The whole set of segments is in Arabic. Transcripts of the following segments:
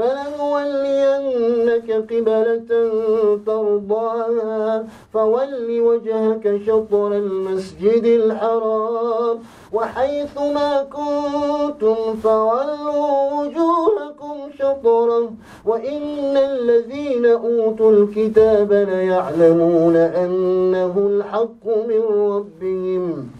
فلنولينك قبلة ترضاها فول وجهك شطر المسجد الحرام. وحيث ما كنتم فولوا وجوهكم شطره وإن الذين أوتوا الكتاب ليعلمون أنه الحق من ربهم.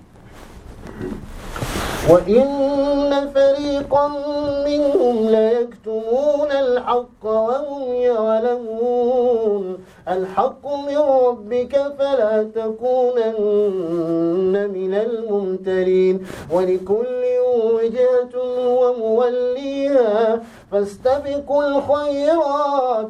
وإن فريقا منهم ليكتمون الحق وهم يعلمون الحق من ربك فلا تكونن من الممترين ولكل وجهة هو موليها فاستبقوا الخيرات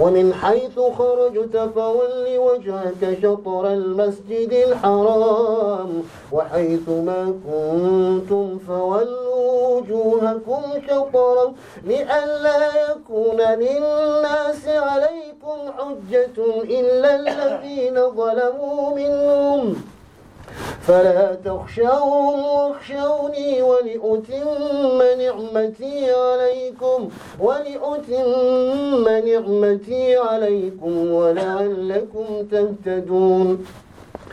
ومن حيث خرجت فول وجهك شطر المسجد الحرام. وحيث ما كنتم فولوا وجوهكم شطرا. لئلا يكون للناس عليكم حجة إلا الذين ظلموا منهم. فلا تخشوهم واخشوني ولأتم نعمتي عليكم ولأتم نعمتي عليكم ولعلكم تهتدون.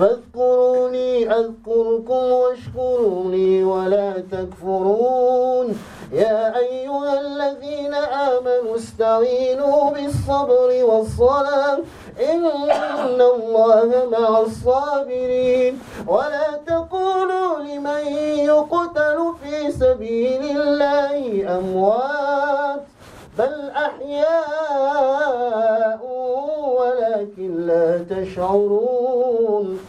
فاذكروني أذكركم واشكروني ولا تكفرون. يا أيها الذين آمنوا استعينوا بالصبر والصلاة. إن الله مع الصابرين. ولا تقولوا لمن يقتل في سبيل الله أموات. بل أحياء ولكن لا تشعرون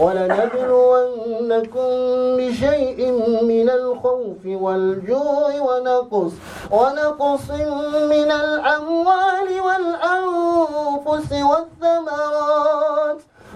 ولنبلونكم بشيء من الخوف والجوع ونقص ونقص من الأموال والأنفس والثمرات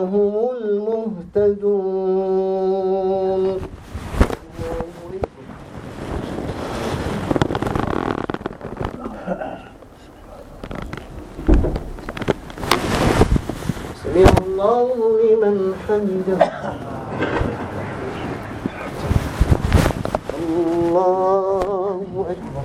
هم المهتدون. سمع الله لمن حمده الله أكبر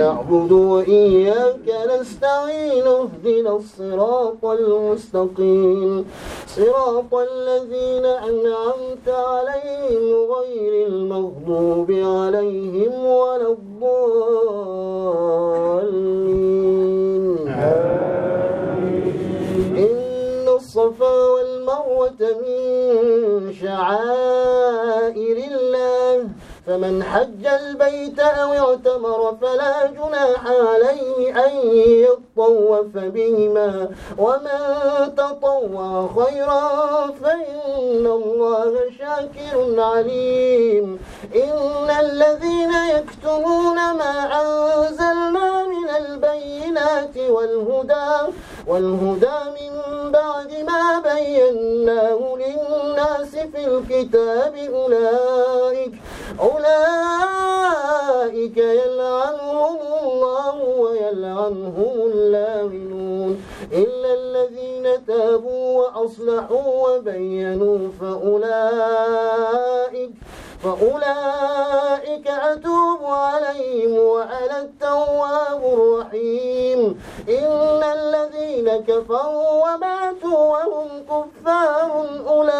نعبد وإياك نستعين اهدنا الصراط المستقيم. صراط الذين أنعمت عليهم غير المغضوب عليهم ولا الضالين. إن الصفا والمروة من شعائر فمن حج البيت أو اعتمر فلا جناح عليه أن يطوف بهما. ومن تطوع خيرا فإن الله شاكر عليم. إن الذين يكتمون ما أنزلنا من البينات والهدى والهدى من بعد ما بيناه للناس في الكتاب أولئك أولئك يلعنهم الله ويلعنهم اللاعنون. إلا الذين تابوا وأصلحوا وبينوا فأولئك فأولئك أتوب عليهم وأنا التواب الرحيم. إن الذين كفروا وماتوا وهم كفار أولئك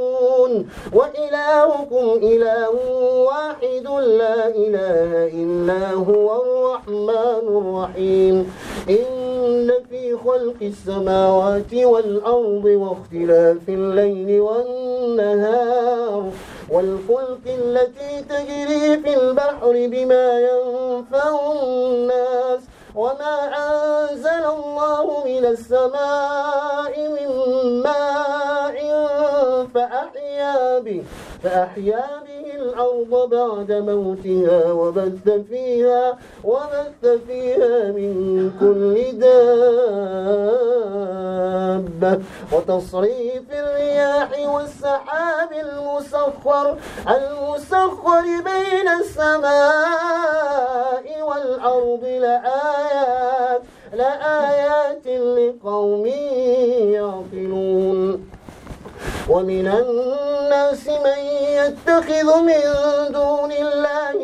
وإلهكم إله واحد لا إله إلا هو الرحمن الرحيم. إن في خلق السماوات والأرض واختلاف الليل والنهار. والفلك التي تجري في البحر بما ينفع الناس. وما أنزل الله من السماء من ماء فأحيا به فأحيا به الأرض بعد موتها وبث فيها وبث فيها من كل دابة. وتصريف الرياح والسحاب المسخر المسخر بين السماء والأرض لآيات لآيات لقوم يعقلون. ومن الناس من يتخذ من دون الله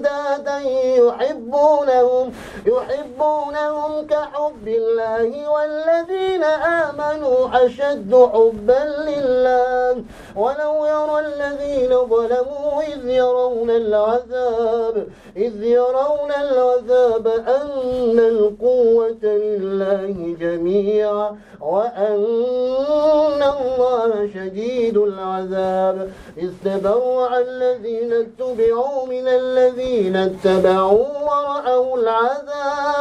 أندادا يحبونهم يحبونهم كحب الله والذين آمنوا أشد حبا لله. ولو يرى الذين ظلموا إذ يرون العذاب إذ يرون العذاب أن القوة لله جميعا وأن الله شديد العذاب. إذ تبرع الذين اتبعوا من الذين اتبعوا ورأوا العذاب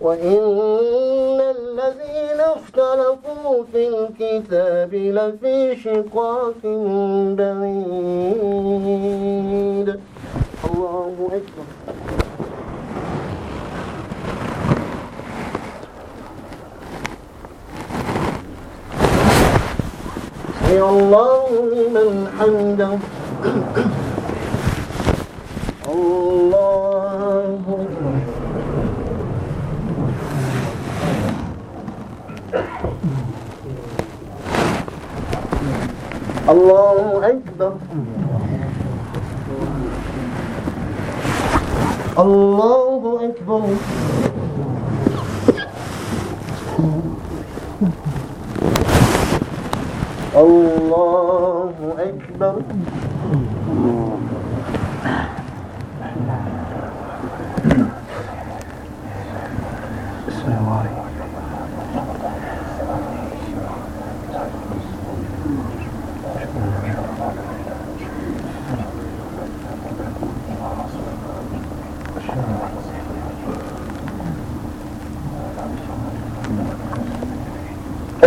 وإن الله أكبر. الله أكبر.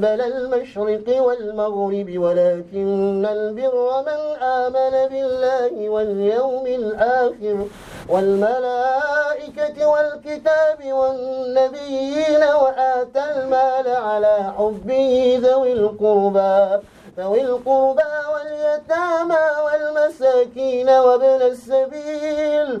قبل المشرق والمغرب ولكن البر من آمن بالله واليوم الآخر والملائكة والكتاب والنبيين وآتى المال على حبه ذوي القربى ذوي القربى واليتامى والمساكين وابن السبيل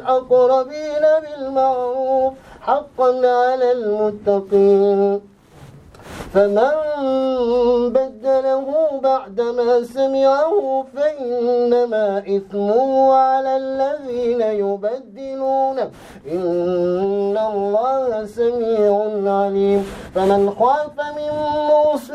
والأقربين بالمعروف حقا على المتقين. فمن بدله بعدما سمعه فإنما إثمه على الذين يبدلون. إن الله سميع عليم. فمن خاف من موص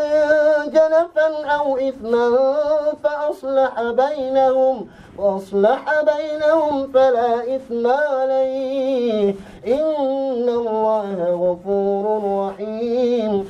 جنفا أو إثما فأصلح بينهم. وأصلح بينهم فلا إثم عليه. إن الله غفور رحيم.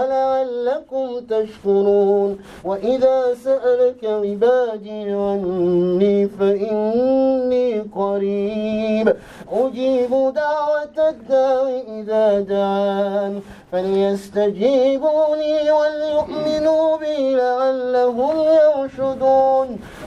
ولعلكم تشكرون. وإذا سألك عبادي عني فإني قريب. أجيب دعوة الداع إذا دعان. فليستجيبوا لي وليؤمنوا بي لعلهم يرشدون.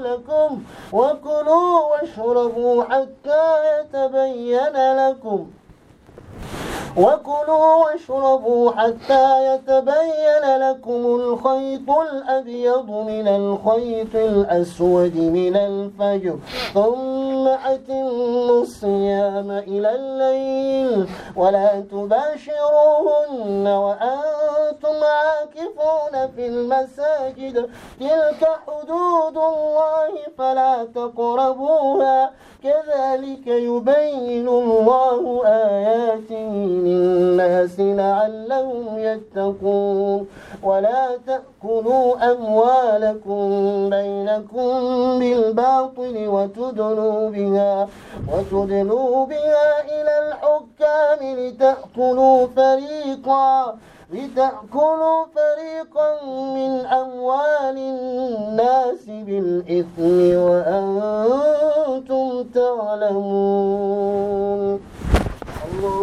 لكم وكلوا واشربوا حتى يتبين لكم. وكلوا واشربوا حتى يتبين لكم الخيط الأبيض من الخيط الأسود من الفجر. ثم أتموا الصيام إلى الليل ولا تباشروهن وأنتم عاكفون في المساجد تلك حدود الله فلا تقربوها كذلك يبين الله آياته للناس لعلهم يتقون ولا تأكلوا أموالكم بينكم بالباطل وتدلوا بها وتدلوا بها إلى الحكام لتأكلوا فريقا لتأكلوا فريقا من أموال الناس بالإثم وأنتم تعلمون. الله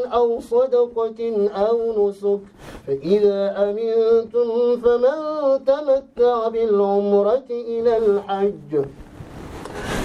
أو صدقة أو نسك فإذا أمنتم فمن تمتع بالعمرة إلى الحج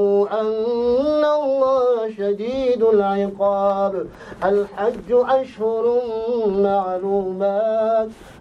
أن الله شديد العقاب. الحج أشهر معلومات.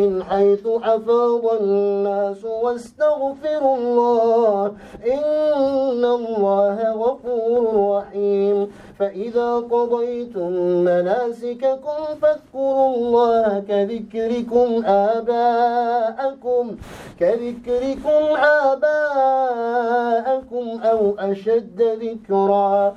من حيث أفاض الناس واستغفروا الله. إن الله غفور رحيم. فإذا قضيتم مناسككم فاذكروا الله كذكركم آباءكم كذكركم آباءكم أو أشد ذكرا.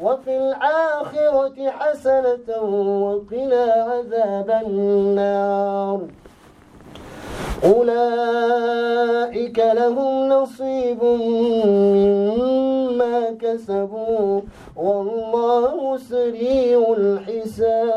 وفي الآخرة حسنة وقنا عذاب النار. أولئك لهم نصيب مما كسبوا والله سريع الحساب.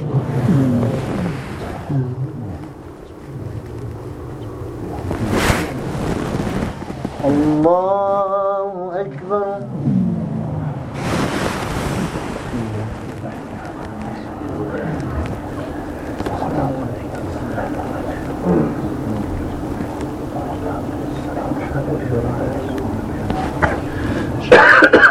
الله أكبر.